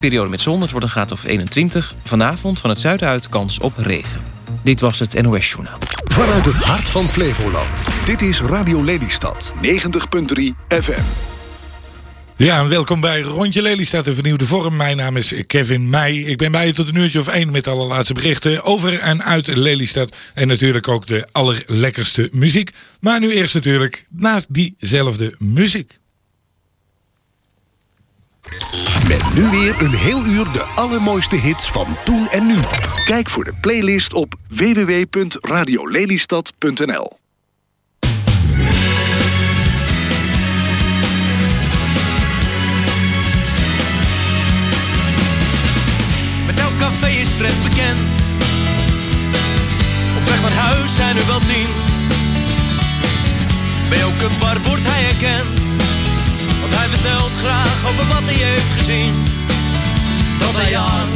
Periode met zon, het wordt een graad of 21. Vanavond van het zuiden uit kans op regen. Dit was het NOS Journaal. Vanuit het hart van Flevoland. Dit is Radio Lelystad. 90.3 FM. Ja, en welkom bij Rondje Lelystad in vernieuwde vorm. Mijn naam is Kevin Meij. Ik ben bij je tot een uurtje of één met alle laatste berichten over en uit Lelystad. En natuurlijk ook de allerlekkerste muziek. Maar nu eerst natuurlijk naar diezelfde muziek. Met nu weer een heel uur de allermooiste hits van toen en nu. Kijk voor de playlist op www.radiolelystad.nl Met elk café is Fred bekend. Op weg naar huis zijn er wel tien. Bij elke bar wordt hij herkend. Hij vertelt graag over wat hij heeft gezien. Dat hij aan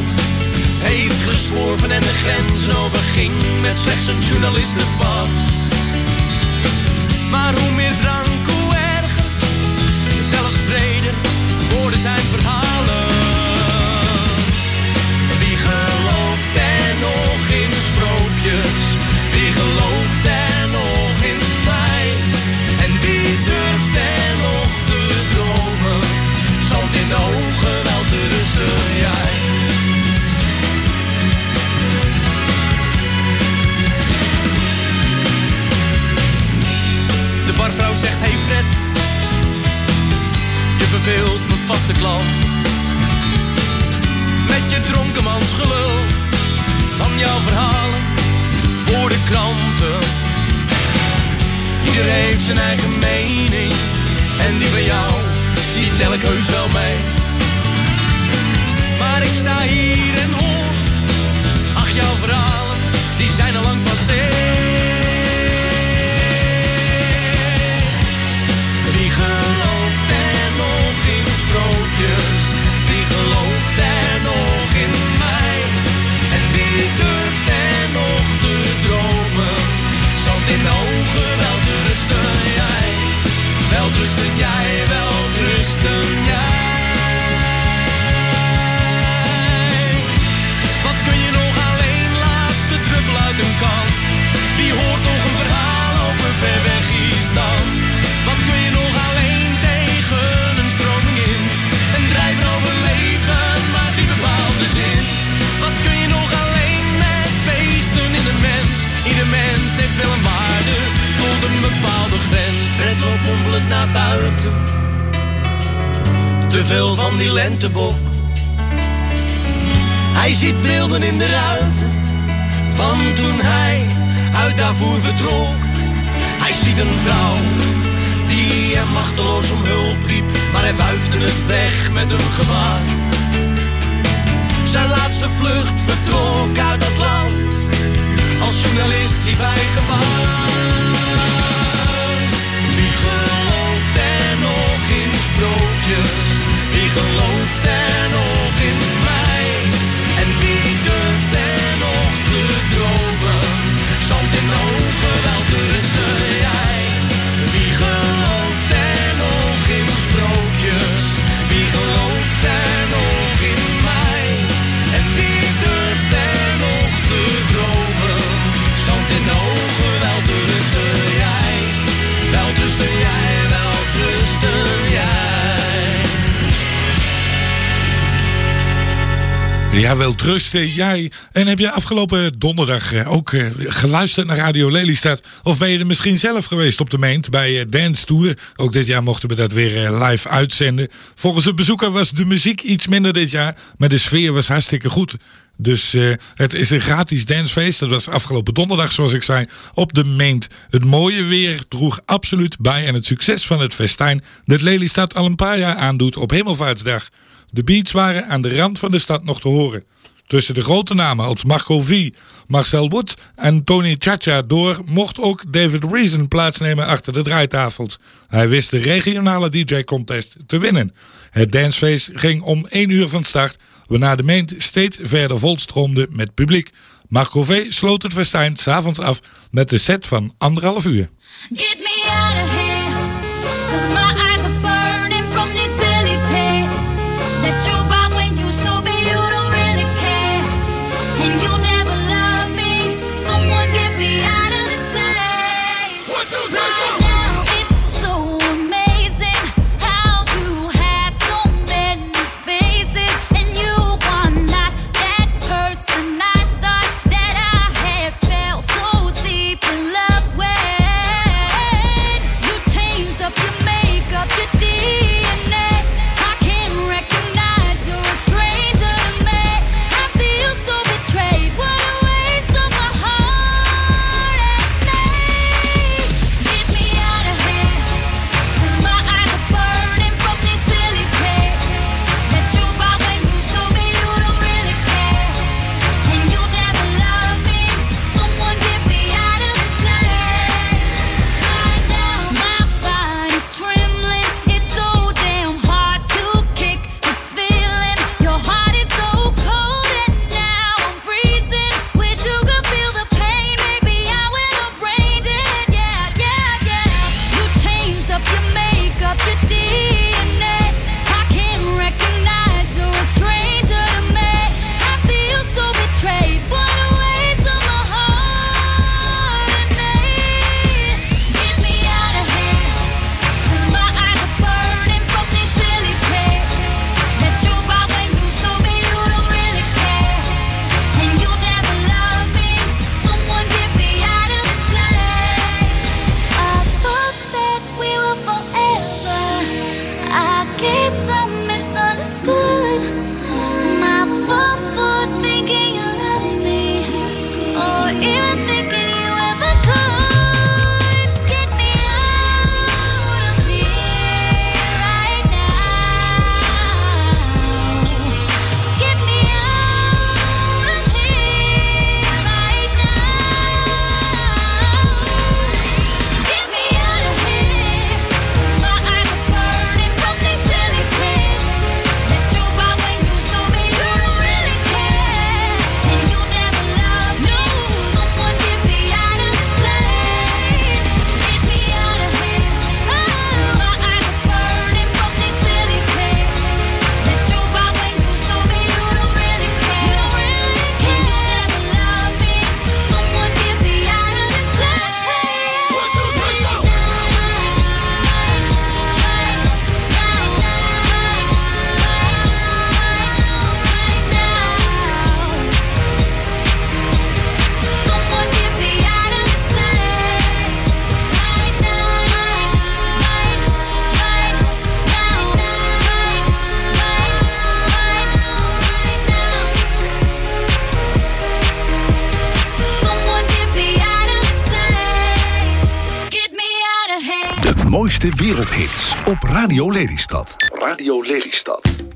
heeft gesworven en de grenzen overging met slechts een journalistenpas. Maar hoe meer drank, hoe erger. Zelfs vrede worden zijn verhalen. Wie gelooft er nog in De barvrouw zegt, hey Fred, je verveelt mijn vaste klant met je dronkenmansgelul van jouw verhalen voor de kranten. Ieder heeft zijn eigen mening en die van jou, die tel ik heus wel mee. Maar ik sta hier en hoor, ach jouw verhalen, die zijn al lang passé. Naar buiten. Te veel van die lentebok. Hij ziet beelden in de ruiten van toen hij uit daarvoor vertrok. Hij ziet een vrouw die hem machteloos om hulp riep, maar hij wuifde het weg met een gebaar. Zijn laatste vlucht vertrok uit dat land, als journalist liep hij gevaar. Sprookjes? Wie gelooft er nog in mij? En wie durft er nog te dromen? Zand in ogen, wel te rusten Ja, wel trusten jij. En heb je afgelopen donderdag eh, ook eh, geluisterd naar Radio Lelystad? Of ben je er misschien zelf geweest op de Meent bij eh, Dance Tour? Ook dit jaar mochten we dat weer eh, live uitzenden. Volgens de bezoeker was de muziek iets minder dit jaar, maar de sfeer was hartstikke goed. Dus eh, het is een gratis dancefeest. Dat was afgelopen donderdag, zoals ik zei, op de Meent. Het mooie weer droeg absoluut bij aan het succes van het festijn dat Lelystad al een paar jaar aandoet op Hemelvaartsdag. De beats waren aan de rand van de stad nog te horen. Tussen de grote namen als Marco V, Marcel Wood en Tony Chacha door mocht ook David Reason plaatsnemen achter de draaitafels. Hij wist de regionale DJ-contest te winnen. Het dancefeest ging om 1 uur van start, waarna de meent steeds verder volstroomde met publiek. Marco V sloot het festijn s'avonds af met de set van anderhalf uur. Get me op Radio Lelystad. Radio Lelystad.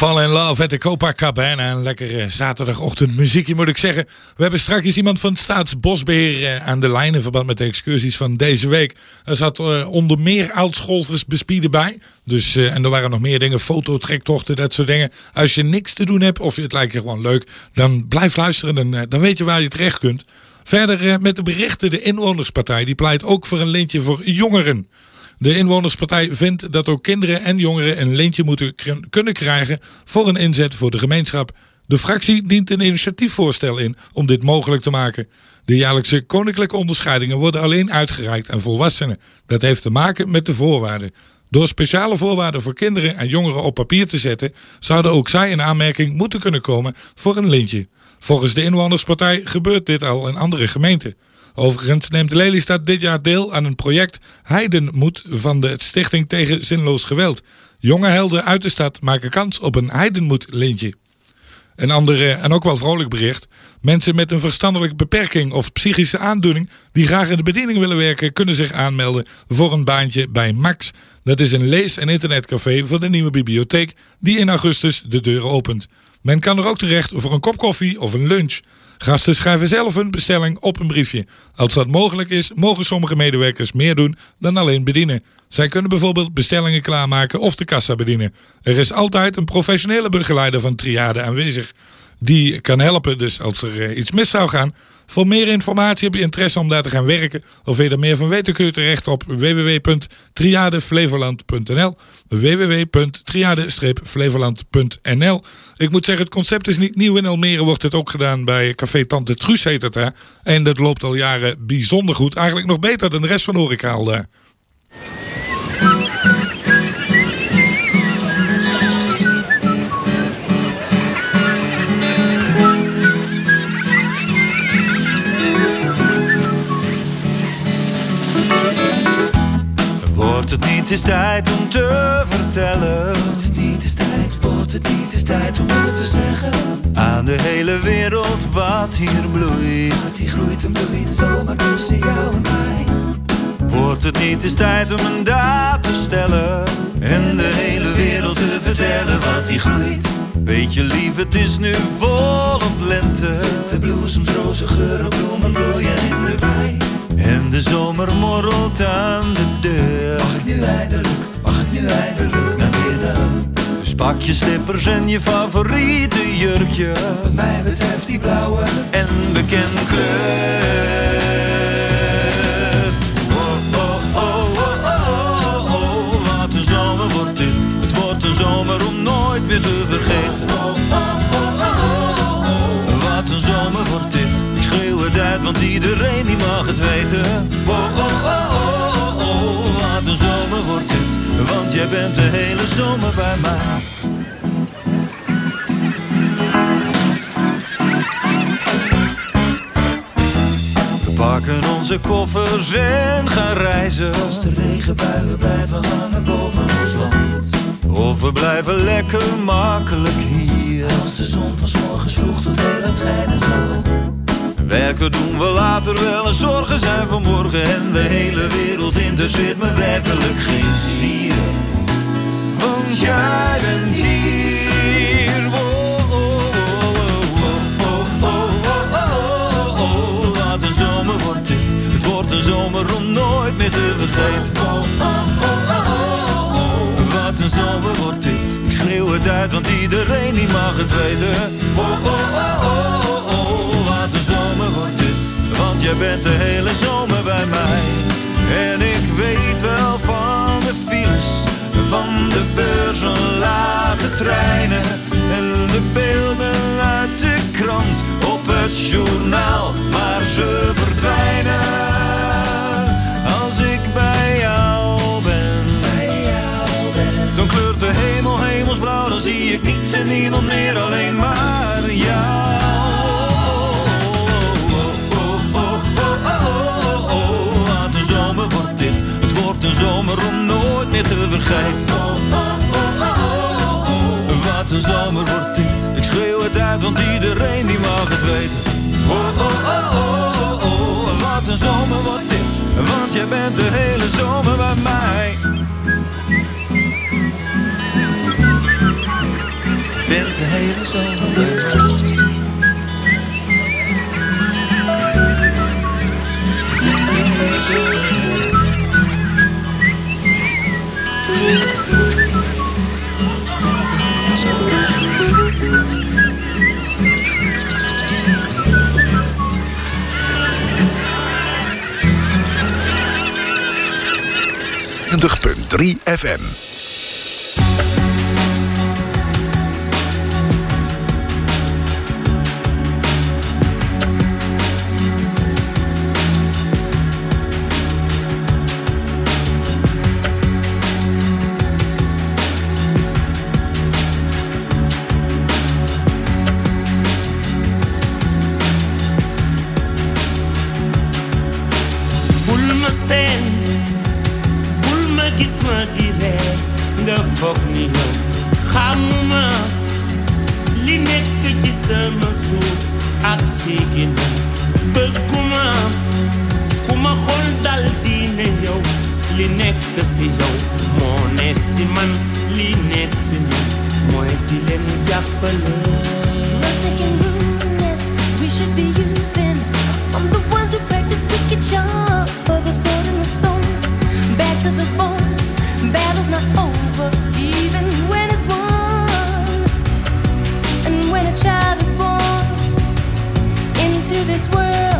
Fall in Love at de Copacabana. Een lekkere zaterdagochtend muziekje moet ik zeggen. We hebben straks iemand van het Staatsbosbeheer eh, aan de lijn in verband met de excursies van deze week. Er zat eh, onder meer oudscholvers bespieden bij. Dus, eh, en er waren nog meer dingen, fototrektochten, dat soort dingen. Als je niks te doen hebt of je het lijkt je gewoon leuk, dan blijf luisteren. Eh, dan weet je waar je terecht kunt. Verder eh, met de berichten, de Inwonerspartij die pleit ook voor een lintje voor jongeren. De Inwonerspartij vindt dat ook kinderen en jongeren een leentje moeten kunnen krijgen voor een inzet voor de gemeenschap. De fractie dient een initiatiefvoorstel in om dit mogelijk te maken. De jaarlijkse koninklijke onderscheidingen worden alleen uitgereikt aan volwassenen. Dat heeft te maken met de voorwaarden. Door speciale voorwaarden voor kinderen en jongeren op papier te zetten, zouden ook zij in aanmerking moeten kunnen komen voor een lintje. Volgens de Inwonerspartij gebeurt dit al in andere gemeenten. Overigens neemt Lelystad dit jaar deel aan een project Heidenmoed van de Stichting tegen Zinloos Geweld. Jonge helden uit de stad maken kans op een Heidenmoed-lintje. Een ander eh, en ook wel vrolijk bericht. Mensen met een verstandelijke beperking of psychische aandoening die graag in de bediening willen werken, kunnen zich aanmelden voor een baantje bij Max. Dat is een lees- en internetcafé voor de nieuwe bibliotheek die in augustus de deuren opent. Men kan er ook terecht voor een kop koffie of een lunch. Gasten schrijven zelf hun bestelling op een briefje. Als dat mogelijk is, mogen sommige medewerkers meer doen dan alleen bedienen. Zij kunnen bijvoorbeeld bestellingen klaarmaken of de kassa bedienen. Er is altijd een professionele begeleider van Triade aanwezig. Die kan helpen dus als er eh, iets mis zou gaan. Voor meer informatie heb je interesse om daar te gaan werken. Of wil je er meer van weten kun je terecht op www.triadeflevoland.nl www.triade-flevoland.nl Ik moet zeggen, het concept is niet nieuw. In Almere wordt het ook gedaan bij Café Tante Truus heet het daar. En dat loopt al jaren bijzonder goed. Eigenlijk nog beter dan de rest van de daar. Wordt het niet eens tijd om te vertellen? Wordt het niet eens tijd, wordt het niet eens tijd om het te zeggen? Aan de hele wereld wat hier bloeit. Wat hier groeit en bloeit zomaar tussen jou en mij. Wordt het niet eens tijd om een daad te stellen? En de hele wereld te vertellen wat hier groeit. Weet je lief, het is nu volop lente. De bloesems, roze geuren, bloemen bloeien in de wei. En de zomer morrelt aan de deur. Mag ik nu eindelijk, mag ik nu eindelijk naar binnen? Dus pak je slippers en je favoriete jurkje. Wat mij betreft die blauwe en bekende kleur. Oh, oh, oh, oh, oh, oh, wat een zomer wordt dit. Het wordt een zomer om nooit meer te vergeten. Wat een zomer wordt dit. Ik schreeuw het uit, want iedereen die mag het weten. Oh, oh, oh, oh, Want jij bent de hele zomer bij mij. We pakken onze koffers en gaan reizen. Als de regenbuien blijven hangen boven ons land. Of we blijven lekker makkelijk hier. Als de zon van morgens vroeg tot heel laat schijnen zal. Werken doen we later wel en zorgen zijn voor morgen. En de hele wereld interesseert me werkelijk geen zier. Want jij bent hier. Oh, oh, oh, oh, Wat een zomer wordt dit. Het wordt een zomer om nooit meer te vergeten. Wat een zomer wordt dit. Ik schreeuw het uit, want iedereen die mag het weten. Oh, oh, oh, oh, oh. Wat een Jij bent de hele zomer bij mij. En ik weet wel van de files, van de beurzen, late treinen. En de beelden uit de krant op het journaal. Maar ze verdwijnen zomer om nooit meer te vergeten. Wat een zomer wordt dit. Ik schreeuw het uit, want iedereen die mag het weten. Oh, oh, oh, oh, oh, wat een zomer wordt dit. Want jij bent de hele zomer bij mij. hele zomer. De hele zomer. 90.3 FM. Xamuma li ci sama ak dal di ne yow li yow ne si man li ne si di we should be using. I'm the ones who practice wicked charms for the sword and the stone. Bad to the bone, this world,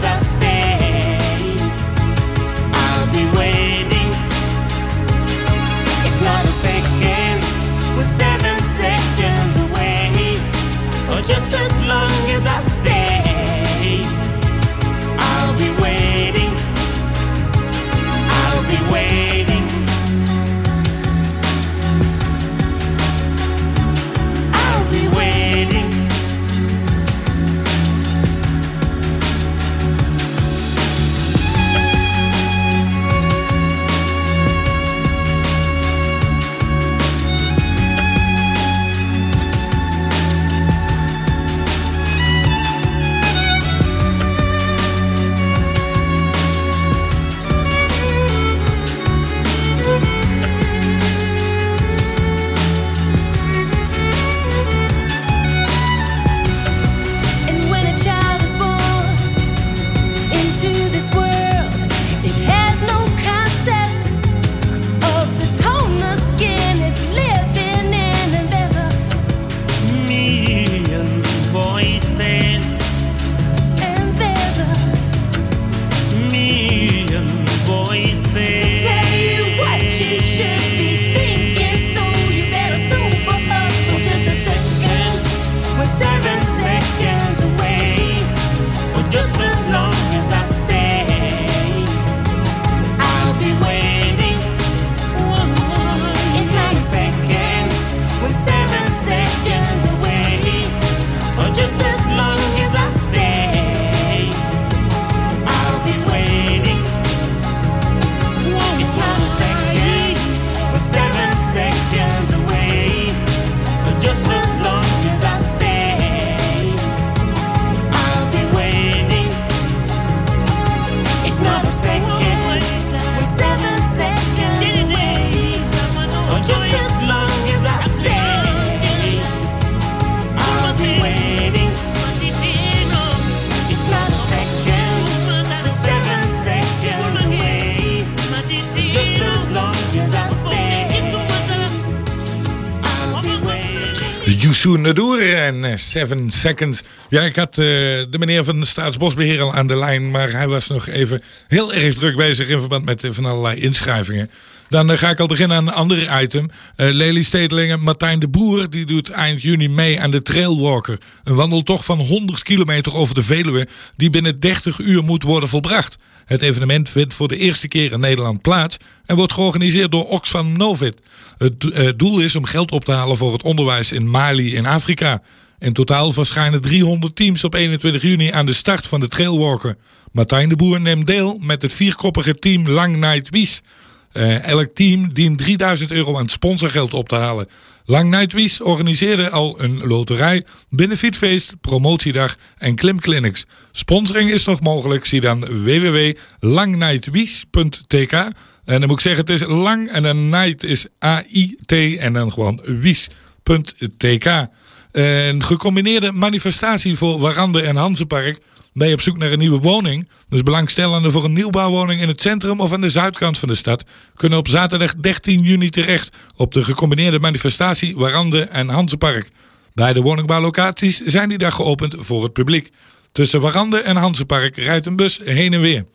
Youssou en eh, Seven Seconds. Ja, ik had eh, de meneer van de Staatsbosbeheer al aan de lijn, maar hij was nog even heel erg druk bezig in verband met eh, van allerlei inschrijvingen. Dan eh, ga ik al beginnen aan een ander item. Eh Lely-stedelingen Martijn de Boer die doet eind juni mee aan de Trailwalker. Een wandeltocht van 100 kilometer over de Veluwe die binnen 30 uur moet worden volbracht. Het evenement vindt voor de eerste keer in Nederland plaats en wordt georganiseerd door Oxfam Novit. Het eh, doel is om geld op te halen voor het onderwijs in Mali in Afrika. In totaal verschijnen 300 teams op 21 juni aan de start van de Trailwalker. Martijn de Boer neemt deel met het vierkoppige team Lang Night Wies. Eh, elk team dient 3000 euro aan sponsorgeld op te halen. Lang Night Wies organiseerde al een loterij, benefietfeest, promotiedag en klimclinics. Sponsoring is nog mogelijk. Zie dan www.langnightwies.tk. En dan moet ik zeggen, het is lang en een night is A-I-T en dan gewoon wies.tk. Een gecombineerde manifestatie voor Warande en Hansenpark. Ben je op zoek naar een nieuwe woning? Dus belangstellenden voor een nieuwbouwwoning in het centrum of aan de zuidkant van de stad kunnen op zaterdag 13 juni terecht op de gecombineerde manifestatie Warande en Hansenpark. Beide woningbouwlocaties zijn die dag geopend voor het publiek. Tussen Warande en Hansenpark rijdt een bus heen en weer.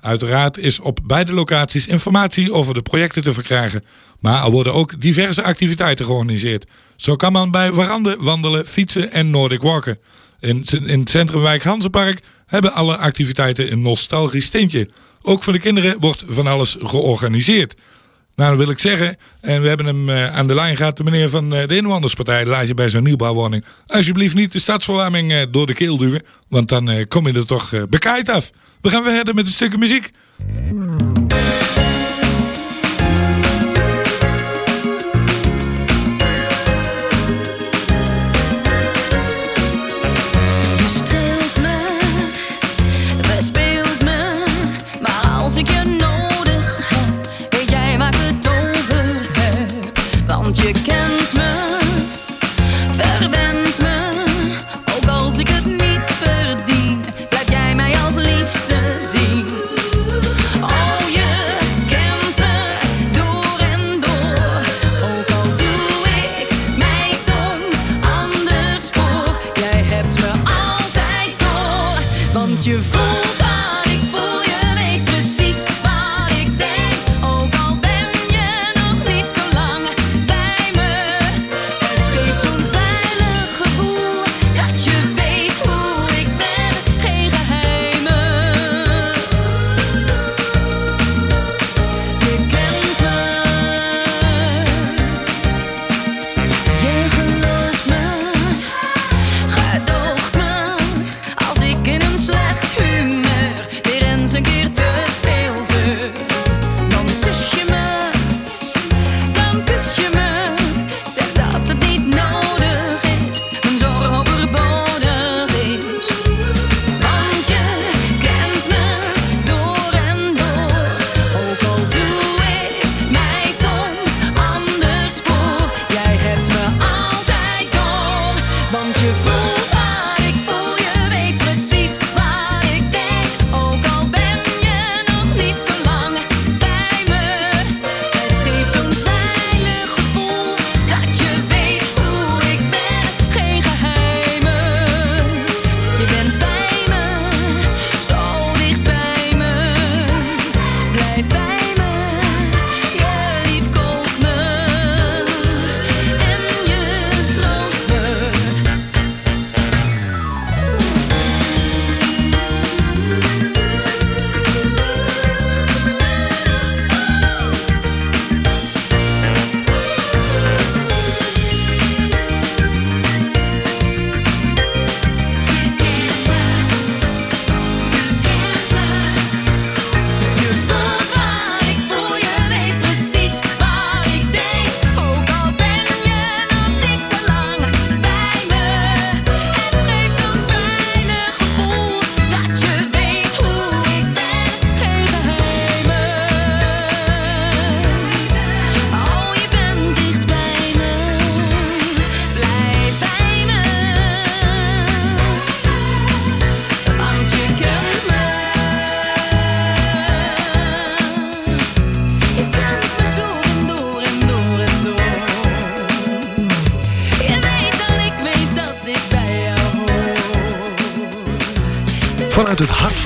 Uiteraard is op beide locaties informatie over de projecten te verkrijgen. Maar er worden ook diverse activiteiten georganiseerd. Zo kan man bij Warande wandelen, fietsen en Nordic walken. In, in het centrumwijk Hansenpark hebben alle activiteiten een nostalgisch tintje. Ook voor de kinderen wordt van alles georganiseerd. Nou, dan wil ik zeggen, en we hebben hem eh, aan de lijn gehad, de meneer van eh, de Inwonerspartij, laat je bij zo'n nieuwbouwwoning alsjeblieft niet de stadsverwarming eh, door de keel duwen, want dan kom je er toch bekijkt af. We gaan verder met een stukje muziek.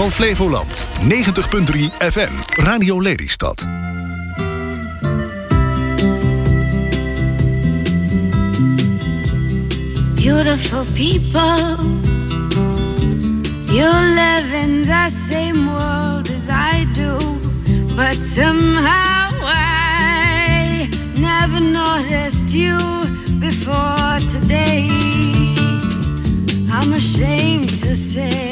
Van Flevoland. 90.3 FM. Radio Lelystad. Beautiful people, you live in the same world as I do, but somehow I never noticed you before today. I'm ashamed to say,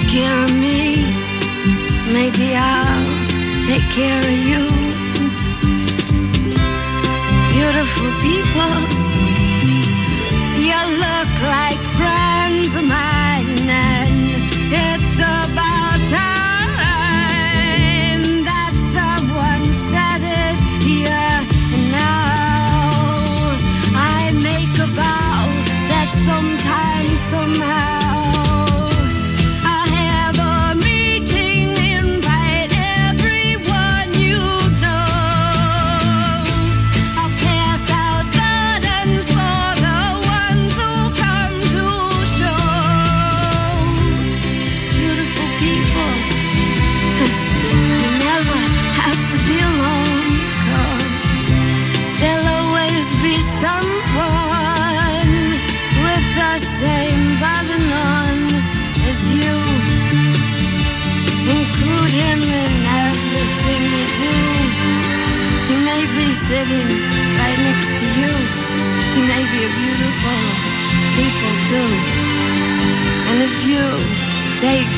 take care of me, maybe I'll take care of you. Beautiful people, you look like friends of mine,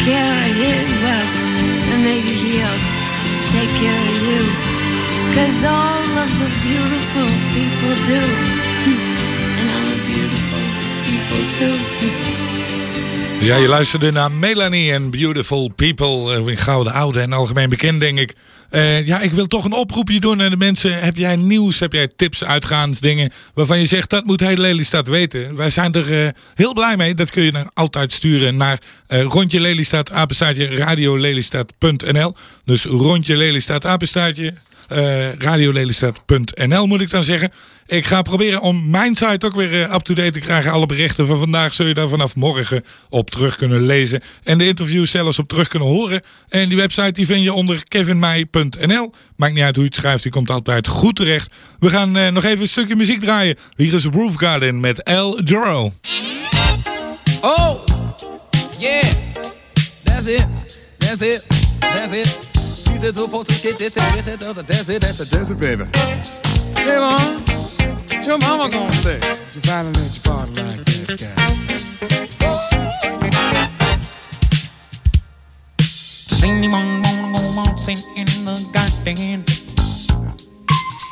care of him, well, then maybe he'll take care of you. Cause all of the beautiful people do. And I'm a beautiful people too. Ja, je luisterde naar Melanie en Beautiful People. eh, Een gouden oude en algemeen bekend, denk ik. Eh, ja, ik wil toch een oproepje doen aan de mensen. Heb jij nieuws, heb jij tips, uitgaans, dingen... waarvan je zegt, dat moet heel Lelystad weten. Wij zijn er eh, heel blij mee. Dat kun je dan altijd sturen naar eh, rondje Lelystad, radiolelystad.nl. Dus rondje Lelystad, apenstaartje, radiolelystad.nl moet ik dan zeggen. Ik ga proberen om mijn site ook weer eh, up-to-date te krijgen. Alle berichten van vandaag zul je daar vanaf morgen op terug kunnen lezen. En de interviews zelfs op terug kunnen horen. En die website die vind je onder kevinmeij.nl. Maakt niet uit hoe je het schrijft, die komt altijd goed terecht. We gaan eh, nog even een stukje muziek draaien. Hier is Roof Garden met El Joro. Oh, yeah, that's it, that's it, that's it. To two, four to get it, get it, that's it, that's it, that's it, baby. Hey, mom, what your mama gonna say? You finally let your body like this guy. Does anyone wanna go waltzing in the garden?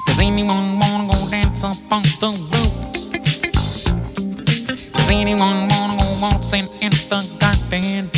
Does anyone wanna go dance up on the roof? Does anyone wanna go waltzing in the garden?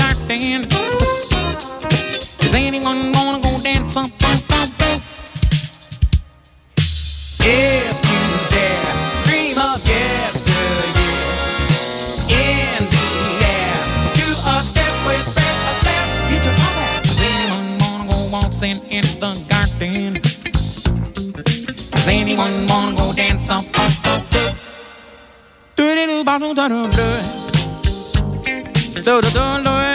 In the garden? Does anyone wanna go dance up on the roof? Do-do-do-ba-do-da-do-do. So the do do do do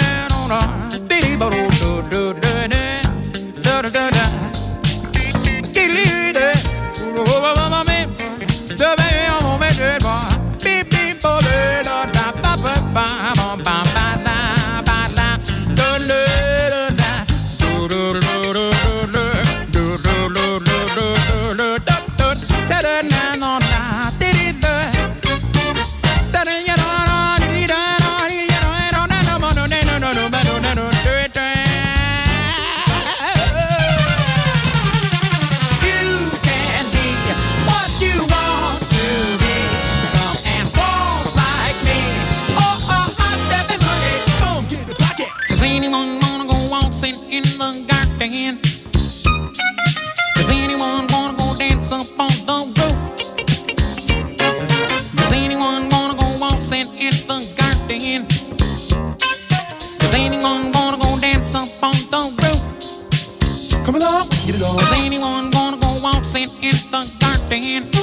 stand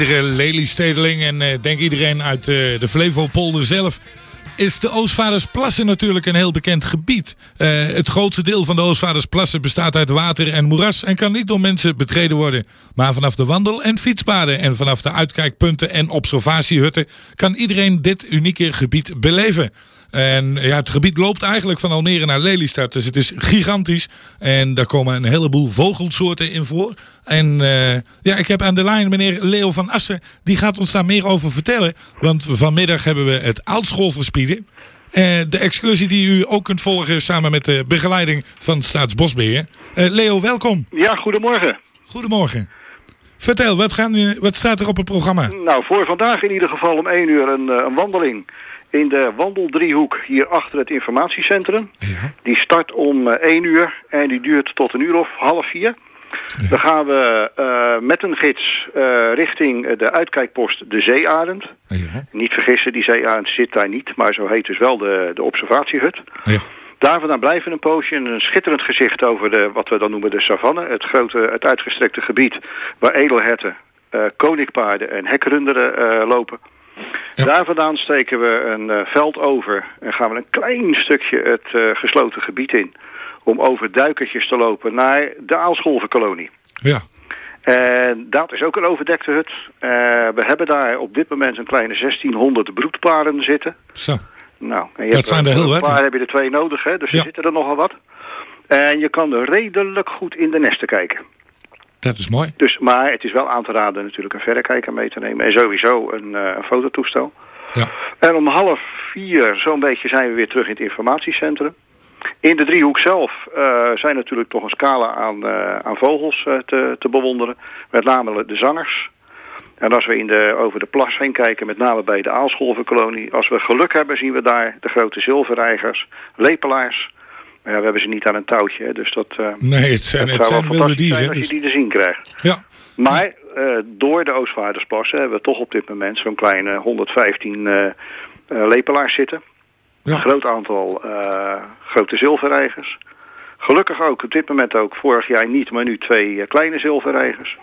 iedere Lelystedeling en eh, denk iedereen uit eh, de Flevopolder zelf is de Oostvaardersplassen natuurlijk een heel bekend gebied. Eh, het grootste deel van de Oostvaardersplassen bestaat uit water en moeras en kan niet door mensen betreden worden. Maar vanaf de wandel- en fietspaden en vanaf de uitkijkpunten en observatiehutten kan iedereen dit unieke gebied beleven. En ja, het gebied loopt eigenlijk van Almere naar Lelystad. Dus het is gigantisch. En daar komen een heleboel vogelsoorten in voor. En eh, ja, ik heb aan de lijn meneer Leo van Assen. Die gaat ons daar meer over vertellen. Want vanmiddag hebben we het Aalschoolverspieden. Eh de excursie die u ook kunt volgen samen met de begeleiding van Staatsbosbeheer. Eh Leo, welkom. Ja, goedemorgen. Goedemorgen. Vertel, wat, gaan, wat staat er op het programma? Nou, voor vandaag in ieder geval om 1 uur een, een wandeling in de wandeldriehoek hier achter het informatiecentrum. Die start om eh, 1 uur en die duurt tot een uur of half vier. Dan gaan we eh, met een gids eh, richting eh, de uitkijkpost de Zeearend. Niet vergissen, die Zeearend zit daar niet, maar zo heet dus wel de, de observatiehut. Daar vandaan blijven we een poosje en een schitterend gezicht over de, wat we dan noemen de savanne. Het grote, het uitgestrekte gebied waar edelherten, eh koninkpaarden en hekrunderen eh, Daar vandaan steken we een eh, veld over en gaan we een klein stukje het eh, gesloten gebied in. Om over duikertjes te lopen naar de Aalscholvenkolonie. Ja. En dat is ook een overdekte hut. Eh, we hebben daar op dit moment een kleine 1600 broedparen zitten. Zo. Nou, en je Dat hebt zijn er heel wat, heb je er twee nodig, hè? dus er zitten er nogal wat. En je kan redelijk goed in de nesten kijken. Dat is mooi. Dus, maar het is wel aan te raden natuurlijk een verrekijker mee te nemen. En sowieso een, eh, een fototoestel. Ja. En om half vier, zo'n beetje, zijn we weer terug in het informatiecentrum. In de driehoek zelf eh, zijn natuurlijk toch een scala aan, eh, aan vogels te, te bewonderen. Met name de zangers. En als we in de, over de plas heen kijken, met name bij de Aalscholvenkolonie... als we geluk hebben, zien we daar de grote zilverreigers, lepelaars. Maar ja, we hebben ze niet aan een touwtje, hè, dus dat... eh, Nee, het zijn, het het zou zijn wel wilde fantastisch zijn dieren. als Dus, je die te zien krijgt. ja. Maar eh, door de Oostvaardersplassen hebben we toch op dit moment zo'n kleine 115 eh, eh, lepelaars zitten. Een groot aantal grote zilverreigers. Gelukkig ook op dit moment ook, vorig jaar niet, maar nu twee kleine zilverreigers.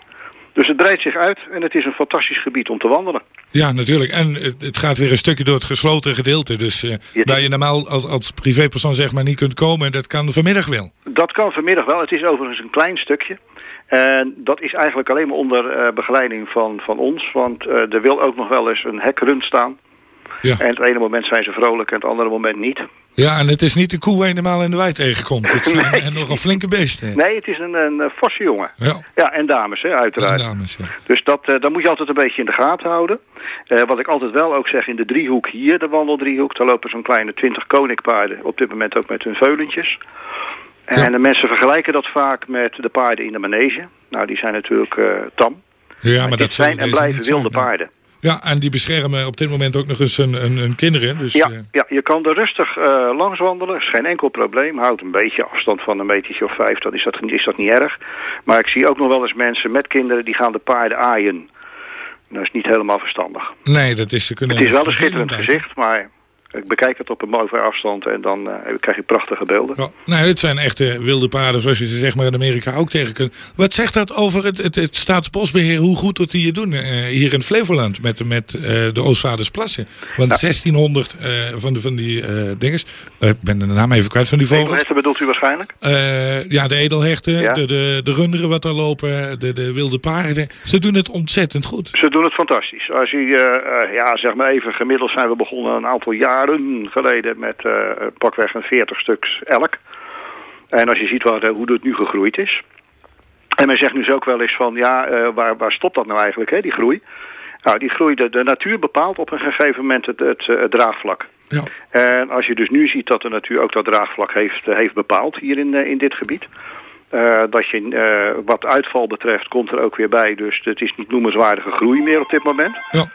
Dus het breidt zich uit en het is een fantastisch gebied om te wandelen. Ja, natuurlijk. En het, het gaat weer een stukje door het gesloten gedeelte. Dus eh, waar je normaal als, als privépersoon zeg maar niet kunt komen, dat kan vanmiddag wel. Dat kan vanmiddag wel. Het is overigens een klein stukje. En dat is eigenlijk alleen maar onder eh, begeleiding van, van ons. Want eh, er wil ook nog wel eens een hekrund staan. Ja. En het ene moment zijn ze vrolijk en het andere moment niet. Ja, en het is niet de koe waar je normaal in de wei tegenkomt. Het zijn en nog een flinke beesten. Nee, het is een, een, forse jongen. Ja. Ja, en dames, hè, uiteraard. En dames, ja. Dus dat, dat moet je altijd een beetje in de gaten houden. Eh, wat ik altijd wel ook zeg in de driehoek hier, de wandeldriehoek... daar lopen zo'n kleine twintig koninkpaarden. Op dit moment ook met hun veulentjes. En de mensen vergelijken dat vaak met de paarden in de manege. Nou, die zijn natuurlijk eh, tam. Ja, maar dat zijn en blijven zijn, wilde nee. paarden. Ja, en die beschermen op dit moment ook nog eens hun, hun, hun kinderen. Dus, ja, eh, ja, je kan er rustig eh, langs wandelen. is geen enkel probleem. Houd een beetje afstand van een metertje of vijf. Dan is dat, is dat niet erg. Maar ik zie ook nog wel eens mensen met kinderen die gaan de paarden aaien. Dat is niet helemaal verstandig. nee, dat is, ze kunnen Het is wel een schitterend gezicht, maar ik bekijk het op een mooie afstand en dan eh, krijg je prachtige beelden. Ja, nou, het zijn echte wilde paarden zoals je ze zeg maar in Amerika ook tegen kunt. Wat zegt dat over het, het, het staatsbosbeheer, hoe goed dat die het doen eh, hier in Flevoland met, met eh, de Oostvaardersplassen? Want 1600 eh, van, de, van die dinges, eh, ik ben de naam even kwijt van die vogels. Edelherten bedoelt u waarschijnlijk? Ja, de edelherten, Ja. de, de, de runderen wat daar lopen, de, de wilde paarden. Ze doen het ontzettend goed. Ze doen het fantastisch. Als je, ja, zeg maar even, gemiddeld zijn we begonnen een aantal jaren geleden met eh, pakweg een 40 stuks elk. En als je ziet eh, hoe dat nu gegroeid is. En men zegt nu dus ook wel eens van, ja, eh, waar, waar stopt dat nou eigenlijk, hè, die groei? Nou, die groei, de, de natuur bepaalt op een gegeven moment het, het, het draagvlak. Ja. En als je dus nu ziet dat de natuur ook dat draagvlak heeft, heeft bepaald hier in, in dit gebied. Eh, dat je eh, wat uitval betreft komt er ook weer bij. Dus het is niet noemenswaardige groei meer op dit moment. Ja.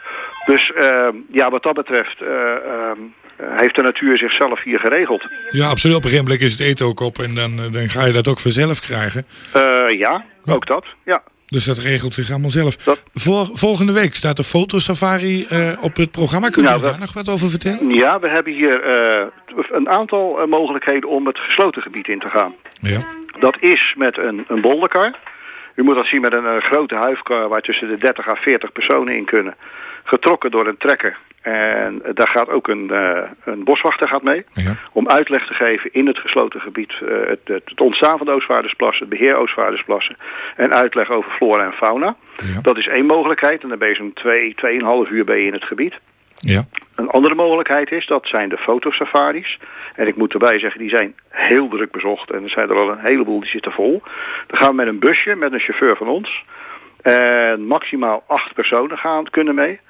Dus eh, ja, wat dat betreft eh, ehm, heeft de natuur zichzelf hier geregeld. Ja, absoluut. Op een gegeven moment is het eten ook op en dan, dan ga je dat ook vanzelf krijgen. Ja, ook dat. Ja. Dus dat regelt zich allemaal zelf. Voor, volgende week staat de fotosafari eh op het programma. Kunt Nou, u daar we- nog wat over vertellen? Ja, we hebben hier eh, een aantal eh, mogelijkheden om het gesloten gebied in te gaan. Ja. Dat is met een, een bolderkar. U moet dat zien met een, grote huifkar waar tussen de 30 à 40 personen in kunnen. Getrokken door een trekker. En daar gaat ook een, eh, een boswachter gaat mee. Om uitleg te geven in het gesloten gebied. eh, het, het, ontstaan van de Oostvaardersplassen, het beheer Oostvaardersplassen. En uitleg over flora en fauna. Dat is één mogelijkheid. En dan ben je zo'n twee, tweeënhalf uur ben je in het gebied. Ja. Een andere mogelijkheid is, dat zijn de fotosafaris. En ik moet erbij zeggen, die zijn heel druk bezocht. En er zijn er al een heleboel die zitten vol. Dan gaan we met een busje, met een chauffeur van ons. En maximaal acht personen gaan, kunnen mee.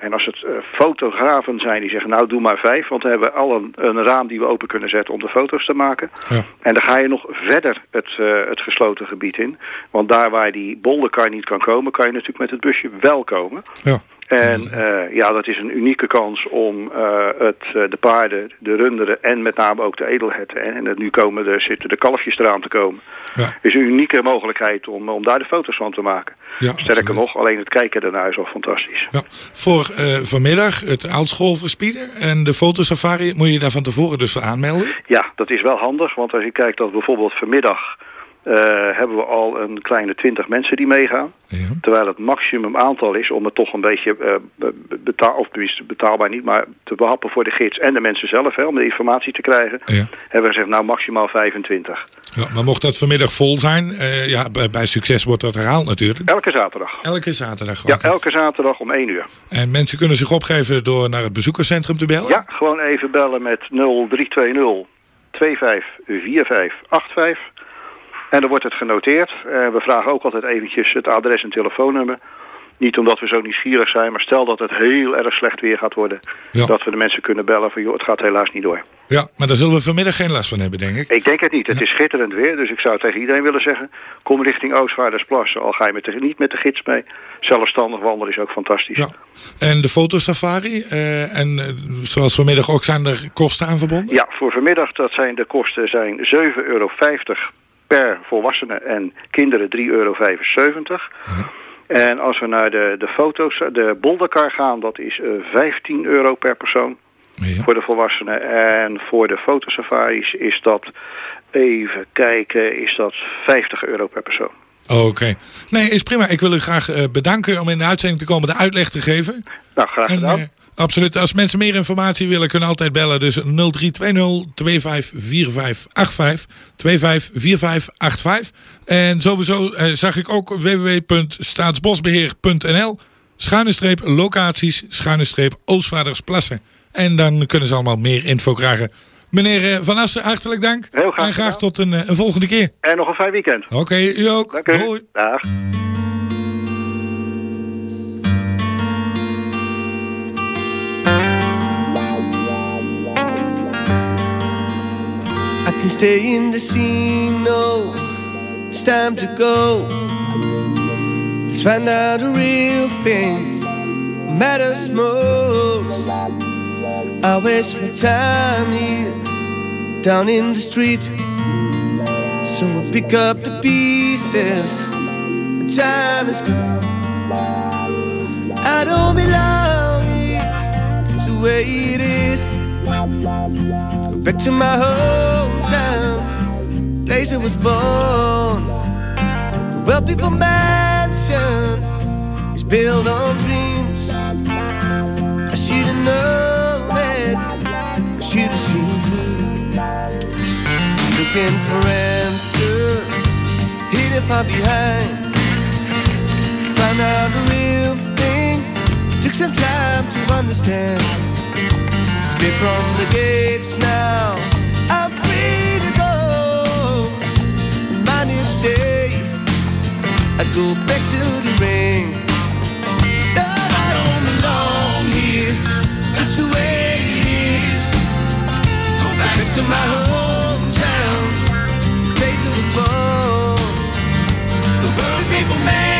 En als het eh, fotografen zijn die zeggen, nou doe maar vijf, want we hebben al een, een raam die we open kunnen zetten om de foto's te maken. Ja. En dan ga je nog verder het, eh, het gesloten gebied in. Want daar waar die bolderkar niet kan komen, kan je natuurlijk met het busje wel komen. Ja. En eh, ja, dat is een unieke kans om eh, het, eh, de paarden, de runderen en met name ook de edelherten. En, en nu komen er, zitten de kalfjes eraan te komen. Ja. is een unieke mogelijkheid om, om daar de foto's van te maken. Ja, Sterker absoluut. nog, alleen het kijken ernaar is al fantastisch. Ja. Voor vanmiddag het Aalschool verspieden en de fotosafari moet je daar van tevoren dus voor aanmelden. Ja, dat is wel handig, want als je kijkt dat bijvoorbeeld vanmiddag eh, hebben we al een kleine twintig mensen die meegaan. Ja. Terwijl het maximum aantal is om het toch een beetje eh, be- betaal, of tenminste betaalbaar niet, maar te behappen voor de gids en de mensen zelf, hè, om de informatie te krijgen, Ja. hebben we gezegd nou maximaal 25. Ja, maar mocht dat vanmiddag vol zijn, eh, ja, bij, bij succes wordt dat herhaald natuurlijk. Elke zaterdag. Elke zaterdag. Ja, elke zaterdag om 1 uur. En mensen kunnen zich opgeven door naar het bezoekerscentrum te bellen? Ja, gewoon even bellen met 0320 254585. En dan wordt het genoteerd. Eh, we vragen ook altijd eventjes het adres en telefoonnummer. Niet omdat we zo nieuwsgierig zijn, maar stel dat het heel erg slecht weer gaat worden. Ja. Dat we de mensen kunnen bellen van joh, het gaat helaas niet door. Ja, maar daar zullen we vanmiddag geen last van hebben, denk ik. Ik denk het niet. Het is schitterend weer. Dus ik zou tegen iedereen willen zeggen, kom richting Oostvaardersplassen. Al ga je met de, niet met de gids mee. Zelfstandig wandelen is ook fantastisch. Ja. En de fotosafari, eh, en eh, zoals vanmiddag ook, zijn er kosten aan verbonden? Ja, voor vanmiddag dat zijn de kosten zijn 7,50 euro per volwassene en kinderen 3,75 euro. En als we naar de, de foto's, de bolderkar gaan, dat is eh, 15 euro per persoon Ja. voor de volwassenen. En voor de fotosafaris is dat, even kijken, is dat 50 euro per persoon. Oké. Nee, is prima. Ik wil u graag eh, bedanken om in de uitzending te komen de uitleg te geven. Nou, graag gedaan. eh, absoluut. Als mensen meer informatie willen, kunnen altijd bellen. Dus 0320 254585 254585. En sowieso eh, zag ik ook www.staatsbosbeheer.nl schuine streep locaties, schuine streep Oostvaardersplassen. En dan kunnen ze allemaal meer info krijgen. Meneer eh, Van Assen, hartelijk dank. Heel graag En graag gedaan. tot een, eh, een volgende keer. En nog een fijn weekend. Oké, u ook. Dank u. Doei. Dag. Can stay in the scene, no, it's time to go. Let's find out the real thing matters most. I waste my time here down in the street, so I pick up the pieces. My time is gone. I don't belong here. That's the way it is. Back to my hometown, place I was born. The well people mansion is built on dreams. I should have known it. I should have seen. Looking for answers, hidden far behind. Found out the real thing. Took some time to understand. From the gates now. I'm free to go. My new day. I go back to the ring. I don't belong here. That's the way it is. Go back to my hometown. Place I was born. The world people mansion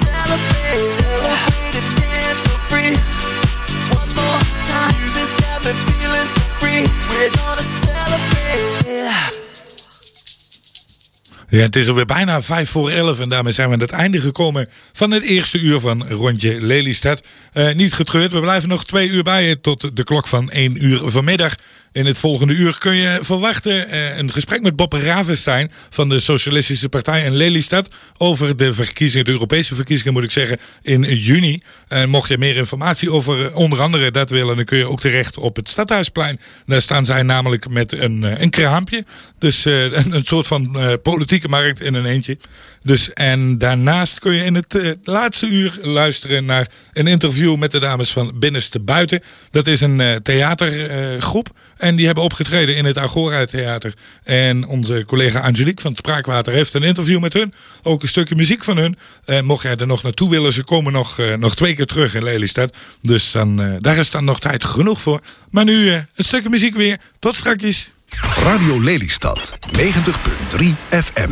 Ja, het is alweer bijna vijf voor elf en daarmee zijn we aan het einde gekomen van het eerste uur van Rondje Lelystad. Eh, niet getreurd, we blijven nog twee uur bij je tot de klok van één uur vanmiddag. In het volgende uur kun je verwachten eh, een gesprek met Bob Ravenstein van de Socialistische Partij in Lelystad over de verkiezingen, de Europese verkiezingen moet ik zeggen, in juni. En mocht je meer informatie over eh, onder andere dat willen, dan kun je ook terecht op het Stadhuisplein. Daar staan zij namelijk met een, eh, een kraampje. Dus een, soort van politieke markt in een eentje. Dus en daarnaast kun je in het laatste uur luisteren naar een interview met de dames van Binnenste Buiten. Dat is een theatergroep. En die hebben opgetreden in het Agora Theater. En onze collega Angelique van Spraakwater heeft een interview met hun. Ook een stukje muziek van hun. Eh, mocht jij er nog naartoe willen, ze komen nog, eh, nog twee keer terug in Lelystad. Dus dan, eh, daar is dan nog tijd genoeg voor. Maar nu een stukje muziek weer. Tot straks. Radio Lelystad 90.3 FM.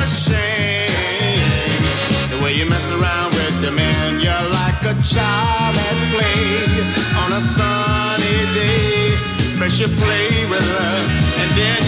A shame the way you mess around with your man. You're like a child at play on a sunny day. First you play with love and then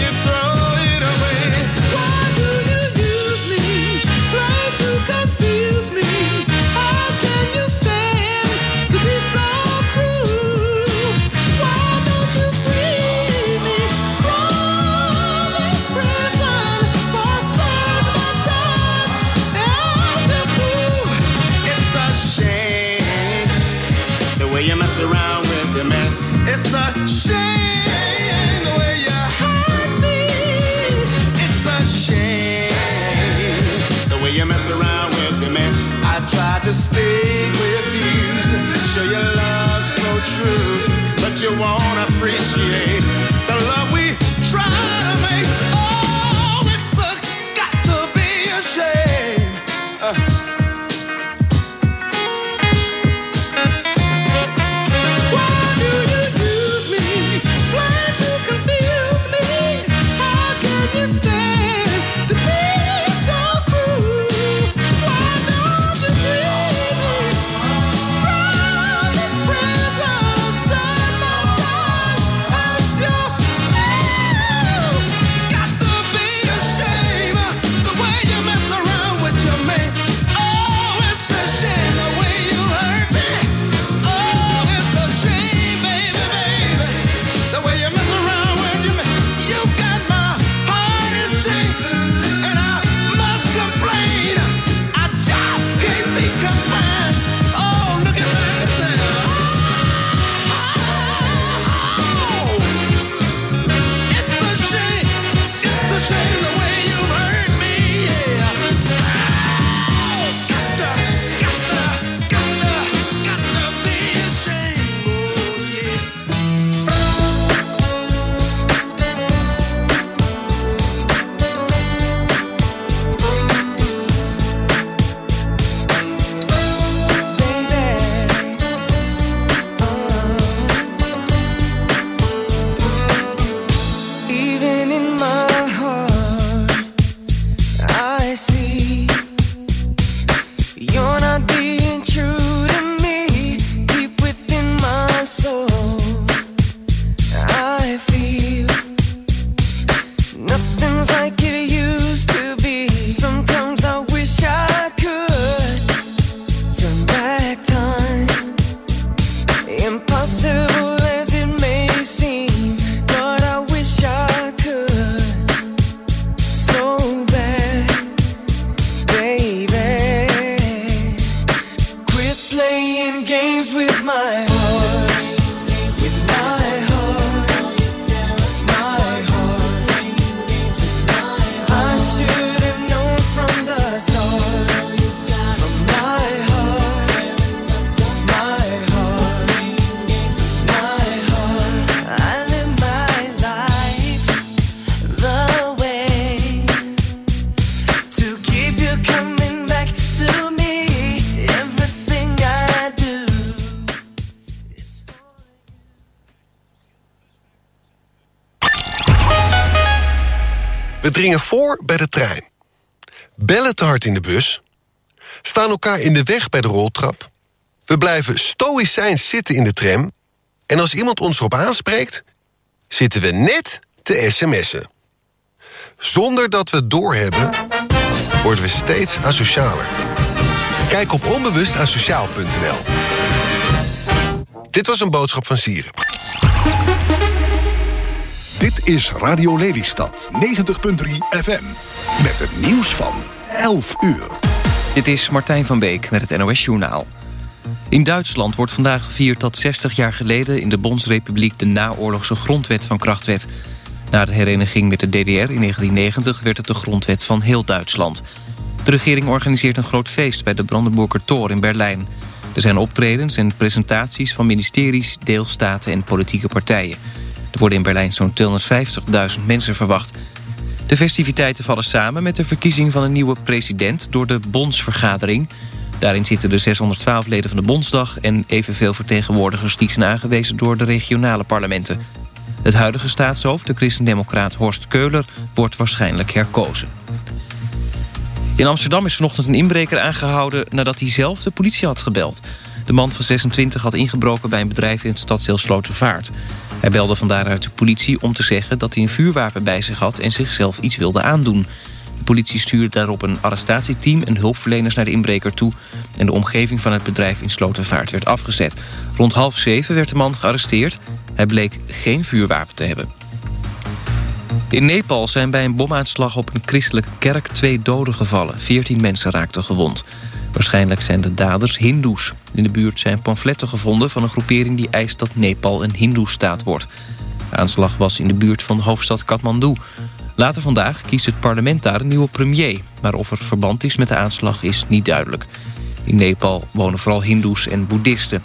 in de weg bij de roltrap. We blijven stoïcijns zitten in de tram. En als iemand ons erop aanspreekt, zitten we net te sms'en. Zonder dat we doorhebben, worden we steeds asocialer. Kijk op onbewustasociaal.nl. Dit was een boodschap van Sieren. Dit is Radio Lelystad 90.3 FM. Met het nieuws van 11 uur. Dit is Martijn van Beek met het NOS Journaal. In Duitsland wordt vandaag gevierd dat 60 jaar geleden... in de Bondsrepubliek de naoorlogse grondwet van kracht werd. Na de hereniging met de DDR in 1990 werd het de grondwet van heel Duitsland. De regering organiseert een groot feest bij de Brandenburger Tor in Berlijn. Er zijn optredens en presentaties van ministeries, deelstaten en politieke partijen. Er worden in Berlijn zo'n 250.000 mensen verwacht. De festiviteiten vallen samen met de verkiezing van een nieuwe president... door de Bondsvergadering. Daarin zitten de 612 leden van de Bondsdag... en evenveel vertegenwoordigers die zijn aangewezen door de regionale parlementen. Het huidige staatshoofd, de christendemocraat Horst Keuler... wordt waarschijnlijk herkozen. In Amsterdam is vanochtend een inbreker aangehouden... nadat hij zelf de politie had gebeld. De man van 26 had ingebroken bij een bedrijf in het stadsdeel Slotervaart. Hij belde van daaruit de politie om te zeggen dat hij een vuurwapen bij zich had... en zichzelf iets wilde aandoen. De politie stuurde daarop een arrestatieteam en hulpverleners naar de inbreker toe... en de omgeving van het bedrijf in Slotervaart werd afgezet. Rond half zeven werd de man gearresteerd. Hij bleek geen vuurwapen te hebben. In Nepal zijn bij een bomaanslag op een christelijke kerk twee doden gevallen. Veertien mensen raakten gewond. Waarschijnlijk zijn de daders hindoes. In de buurt zijn pamfletten gevonden van een groepering die eist dat Nepal een hindoestaat wordt. De aanslag was in de buurt van de hoofdstad Kathmandu. Later vandaag kiest het parlement daar een nieuwe premier. Maar of er verband is met de aanslag is niet duidelijk. In Nepal wonen vooral hindoes en boeddhisten.